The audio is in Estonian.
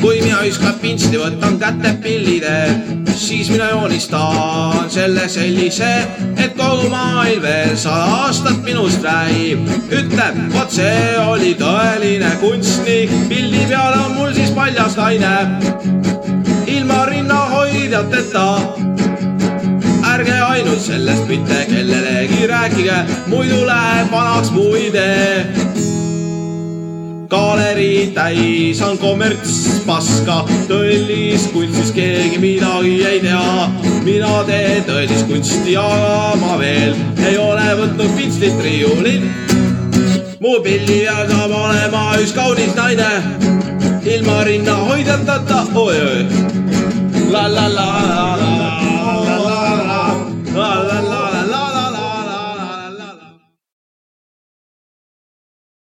kui mina ükskord pintsti võtan kätte pillide, siis mina joonistan selle sellise, et kogu maailm veel sada aastat minust räägib. ütleb, vot see oli tõeline kunstnik, pildi peal on mul siis paljas naine. ilma rinnahoidjateta ärge ainult sellest mitte kellelegi rääkige, muidu läheb vanaks mu idee galerii täis on kommertspaska, tõelist kunstis keegi midagi ei tea. mina teen tõelist kunsti, aga ma veel ei ole võtnud pinslit riiulilt. mu pilli peal saab olema üks kaunis naine, ilma rinnahoidjateta, oi-oi.